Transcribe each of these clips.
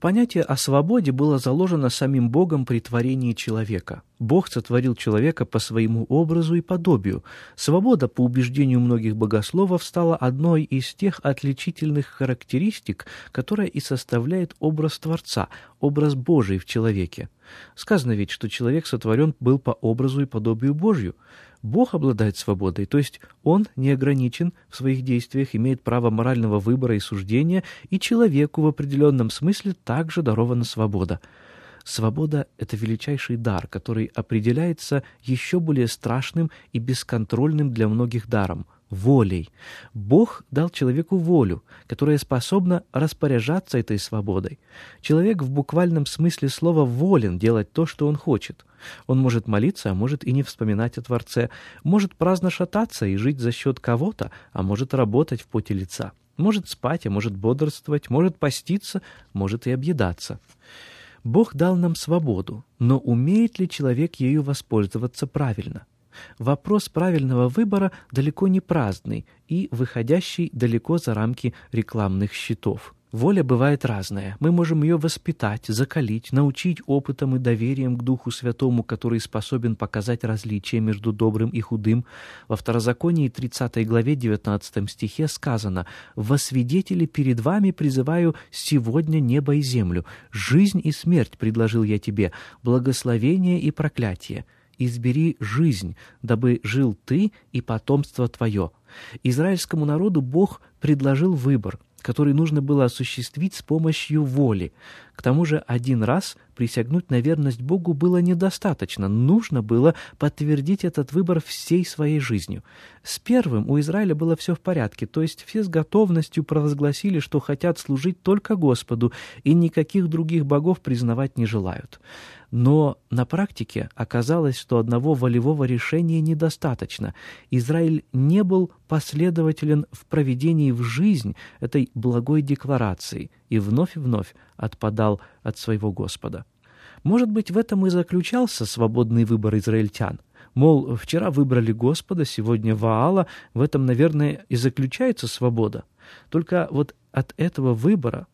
Понятие о свободе было заложено самим Богом при творении человека. Бог сотворил человека по своему образу и подобию. Свобода, по убеждению многих богословов, стала одной из тех отличительных характеристик, которая и составляет образ Творца, образ Божий в человеке. Сказано ведь, что человек сотворен был по образу и подобию Божью. Бог обладает свободой, то есть Он не ограничен в своих действиях, имеет право морального выбора и суждения, и человеку в определенном смысле также дарована свобода. Свобода — это величайший дар, который определяется еще более страшным и бесконтрольным для многих даром — волей. Бог дал человеку волю, которая способна распоряжаться этой свободой. Человек в буквальном смысле слова волен делать то, что он хочет. Он может молиться, а может и не вспоминать о Творце, может праздно шататься и жить за счет кого-то, а может работать в поте лица, может спать, а может бодрствовать, может поститься, может и объедаться. Бог дал нам свободу, но умеет ли человек ею воспользоваться правильно? Вопрос правильного выбора далеко не праздный и выходящий далеко за рамки рекламных счетов. Воля бывает разная. Мы можем ее воспитать, закалить, научить опытом и доверием к Духу Святому, который способен показать различия между добрым и худым. Во Второзаконии 30 главе 19 стихе сказано «Во свидетели перед вами призываю сегодня небо и землю. Жизнь и смерть предложил я тебе, благословение и проклятие» избери жизнь, дабы жил ты и потомство твое». Израильскому народу Бог предложил выбор, который нужно было осуществить с помощью воли. К тому же один раз присягнуть на верность Богу было недостаточно, нужно было подтвердить этот выбор всей своей жизнью. С первым у Израиля было все в порядке, то есть все с готовностью провозгласили, что хотят служить только Господу и никаких других богов признавать не желают. Но на практике оказалось, что одного волевого решения недостаточно. Израиль не был последователен в проведении в жизнь этой благой декларации и вновь и вновь отпадал от своего Господа. Может быть, в этом и заключался свободный выбор израильтян. Мол, вчера выбрали Господа, сегодня Ваала, в этом, наверное, и заключается свобода. Только вот от этого выбора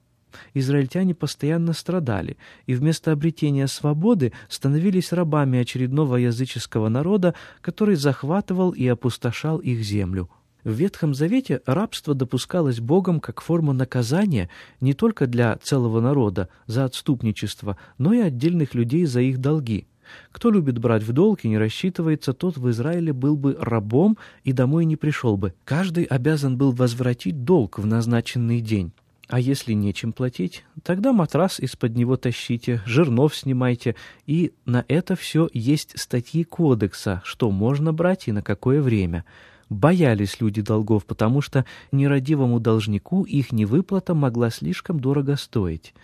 израильтяне постоянно страдали и вместо обретения свободы становились рабами очередного языческого народа, который захватывал и опустошал их землю. В Ветхом Завете рабство допускалось Богом как форма наказания не только для целого народа за отступничество, но и отдельных людей за их долги. Кто любит брать в долг и не рассчитывается, тот в Израиле был бы рабом и домой не пришел бы. Каждый обязан был возвратить долг в назначенный день. А если нечем платить, тогда матрас из-под него тащите, жирнов снимайте, и на это все есть статьи кодекса, что можно брать и на какое время. Боялись люди долгов, потому что нерадивому должнику их невыплата могла слишком дорого стоить.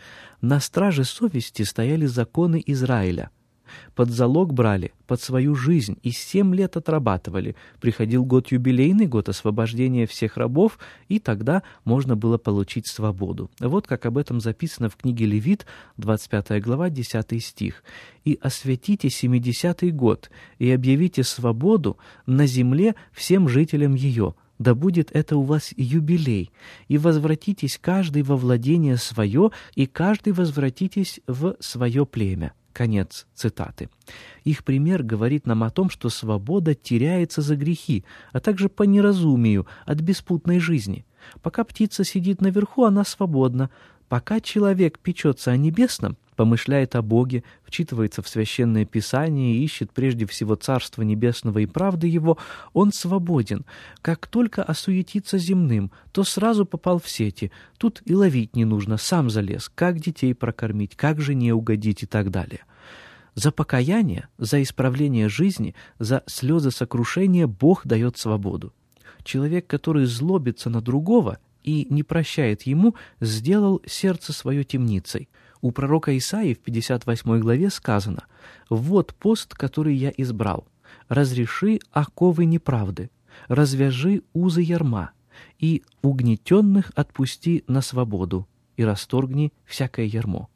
На страже совести стояли законы Израиля — под залог брали, под свою жизнь, и семь лет отрабатывали. Приходил год юбилейный, год освобождения всех рабов, и тогда можно было получить свободу. Вот как об этом записано в книге Левит, 25 глава, 10 стих. «И освятите семидесятый год, и объявите свободу на земле всем жителям ее». Да будет это у вас юбилей, и возвратитесь каждый во владение свое, и каждый возвратитесь в свое племя. Конец цитаты. Их пример говорит нам о том, что свобода теряется за грехи, а также по неразумию от беспутной жизни. Пока птица сидит наверху, она свободна. Пока человек печется о небесном, помышляет о Боге, вчитывается в Священное Писание и ищет прежде всего Царство Небесного и правды Его, он свободен. Как только осуетится земным, то сразу попал в сети. Тут и ловить не нужно, сам залез, как детей прокормить, как жене угодить и так далее. За покаяние, за исправление жизни, за слезы сокрушения Бог дает свободу. Человек, который злобится на другого и не прощает ему, сделал сердце свое темницей. У пророка Исаии в 58 главе сказано «Вот пост, который я избрал. Разреши оковы неправды, развяжи узы ярма, и угнетенных отпусти на свободу, и расторгни всякое ярмо».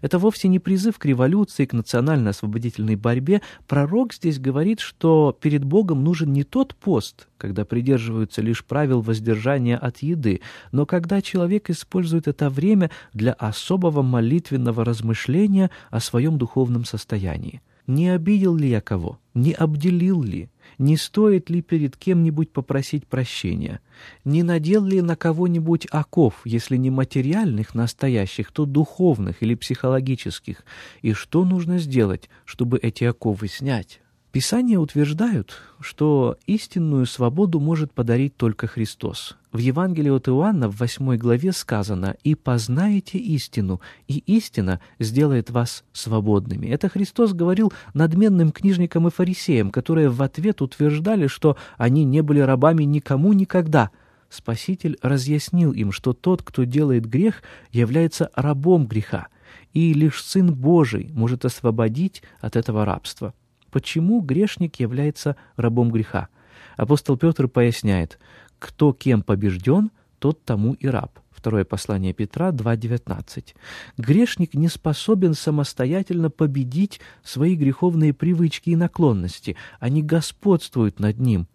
Это вовсе не призыв к революции, к национально-освободительной борьбе. Пророк здесь говорит, что перед Богом нужен не тот пост, когда придерживаются лишь правил воздержания от еды, но когда человек использует это время для особого молитвенного размышления о своем духовном состоянии. Не обидел ли я кого? Не обделил ли? Не стоит ли перед кем-нибудь попросить прощения? Не надел ли на кого-нибудь оков, если не материальных, настоящих, то духовных или психологических? И что нужно сделать, чтобы эти оковы снять? Писания утверждают, что истинную свободу может подарить только Христос. В Евангелии от Иоанна в 8 главе сказано «И познаете истину, и истина сделает вас свободными». Это Христос говорил надменным книжникам и фарисеям, которые в ответ утверждали, что они не были рабами никому никогда. Спаситель разъяснил им, что тот, кто делает грех, является рабом греха, и лишь Сын Божий может освободить от этого рабства почему грешник является рабом греха. Апостол Петр поясняет, кто кем побежден, тот тому и раб. Второе послание Петра 2.19. Грешник не способен самостоятельно победить свои греховные привычки и наклонности. Они господствуют над ним.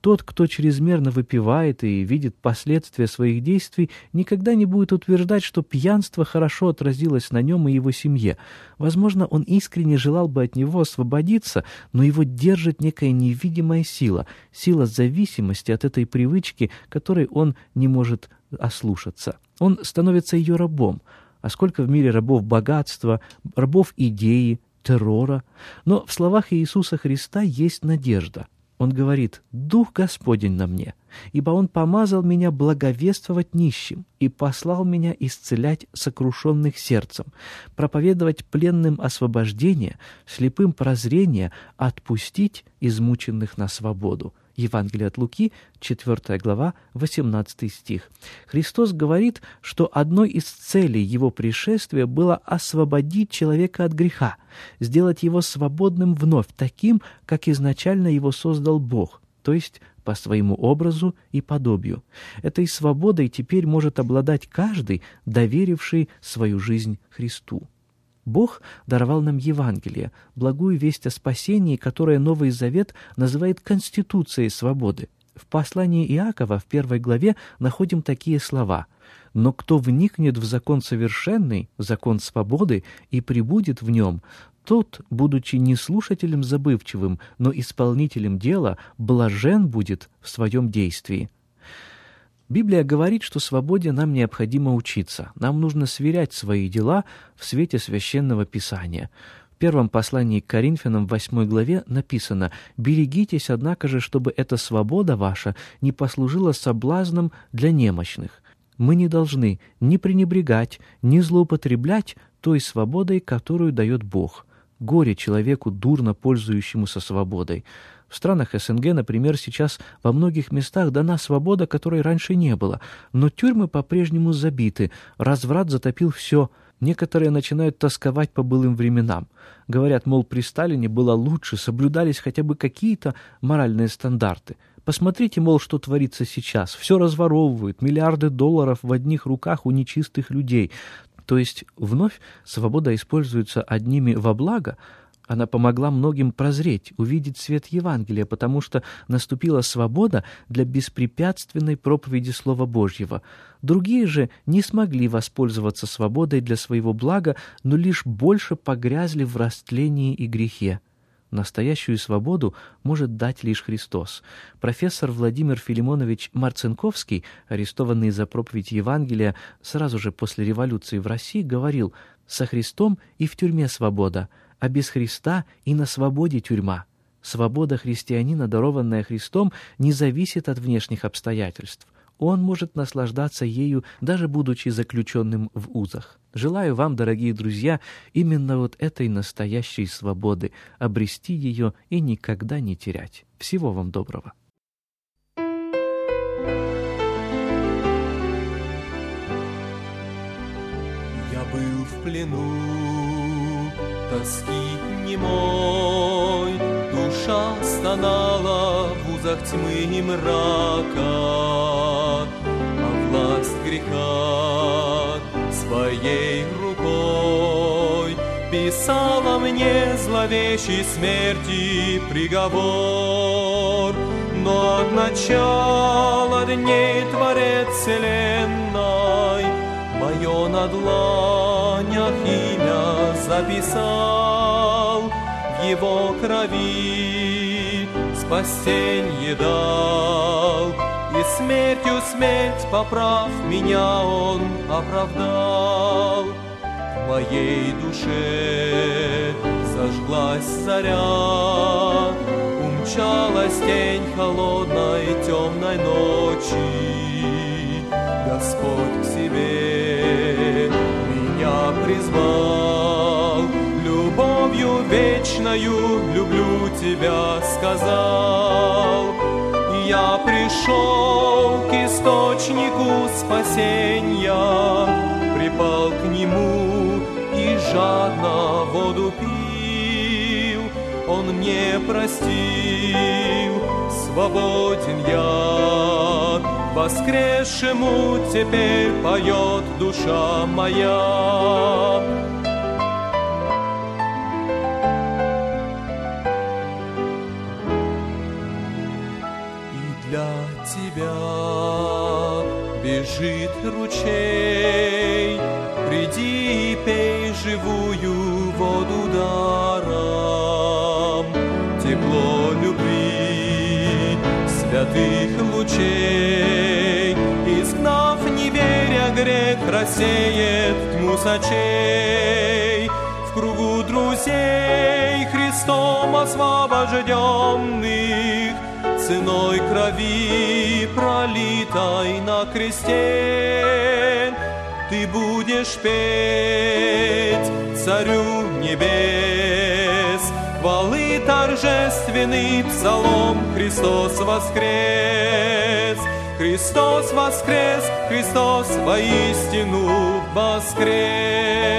Тот, кто чрезмерно выпивает и видит последствия своих действий, никогда не будет утверждать, что пьянство хорошо отразилось на нем и его семье. Возможно, он искренне желал бы от него освободиться, но его держит некая невидимая сила, сила зависимости от этой привычки, которой он не может ослушаться. Он становится ее рабом. А сколько в мире рабов богатства, рабов идеи, террора. Но в словах Иисуса Христа есть надежда — он говорит, «Дух Господень на мне, ибо Он помазал меня благовествовать нищим и послал меня исцелять сокрушенных сердцем, проповедовать пленным освобождение, слепым прозрение, отпустить измученных на свободу». Евангелие от Луки, 4 глава, 18 стих. Христос говорит, что одной из целей Его пришествия было освободить человека от греха, сделать его свободным вновь, таким, как изначально его создал Бог, то есть по своему образу и подобию. Этой свободой теперь может обладать каждый, доверивший свою жизнь Христу. Бог даровал нам Евангелие, благую весть о спасении, которое Новый Завет называет конституцией свободы. В послании Иакова в первой главе находим такие слова «Но кто вникнет в закон совершенный, закон свободы, и прибудет в нем, тот, будучи не слушателем забывчивым, но исполнителем дела, блажен будет в своем действии». Библия говорит, что свободе нам необходимо учиться. Нам нужно сверять свои дела в свете священного писания. В первом послании к Коринфянам в 8 главе написано «Берегитесь, однако же, чтобы эта свобода ваша не послужила соблазном для немощных». Мы не должны ни пренебрегать, ни злоупотреблять той свободой, которую дает Бог. Горе человеку, дурно пользующемуся свободой. В странах СНГ, например, сейчас во многих местах дана свобода, которой раньше не было, но тюрьмы по-прежнему забиты, разврат затопил все. Некоторые начинают тосковать по былым временам. Говорят, мол, при Сталине было лучше, соблюдались хотя бы какие-то моральные стандарты. Посмотрите, мол, что творится сейчас. Все разворовывают, миллиарды долларов в одних руках у нечистых людей. То есть вновь свобода используется одними во благо, она помогла многим прозреть, увидеть свет Евангелия, потому что наступила свобода для беспрепятственной проповеди Слова Божьего. Другие же не смогли воспользоваться свободой для своего блага, но лишь больше погрязли в растлении и грехе. Настоящую свободу может дать лишь Христос. Профессор Владимир Филимонович Марцинковский, арестованный за проповедь Евангелия сразу же после революции в России, говорил «Со Христом и в тюрьме свобода, а без Христа и на свободе тюрьма. Свобода христианина, дарованная Христом, не зависит от внешних обстоятельств. он может наслаждаться ею, даже будучи заключенным в узах. Желаю вам, дорогие друзья, именно вот этой настоящей свободы, обрести ее и никогда не терять. Всего вам доброго. Я был в плену, тоски немой, душа стонала в узах тьмы и мрака, а власть греха своей рукой писала мне зловещей смерти приговор. Но от начала дней Творец Вселенной Мое на дланях имя записал В его крови спасенье дал. И смертью смерть, поправ меня, он оправдал. В моей душе зажглась заря. Умчалась тень холодной темной ночи. Господь вечною люблю тебя сказал. Я пришел к источнику спасения Припал к нему и жадно воду пил. Он мне простил, свободен я. Воскресшему теперь поет душа моя. Ручей, Приди и пей живую воду даром, Тепло любви святых лучей, Изгнав неверия грех, рассеет тьму сочей. В кругу друзей Христом освобожденных, Ценой крови, пролитой на кресте, Ты будешь петь царю небес, Хвалы торжественный псалом Христос воскрес! Христос воскрес, Христос воистину воскрес!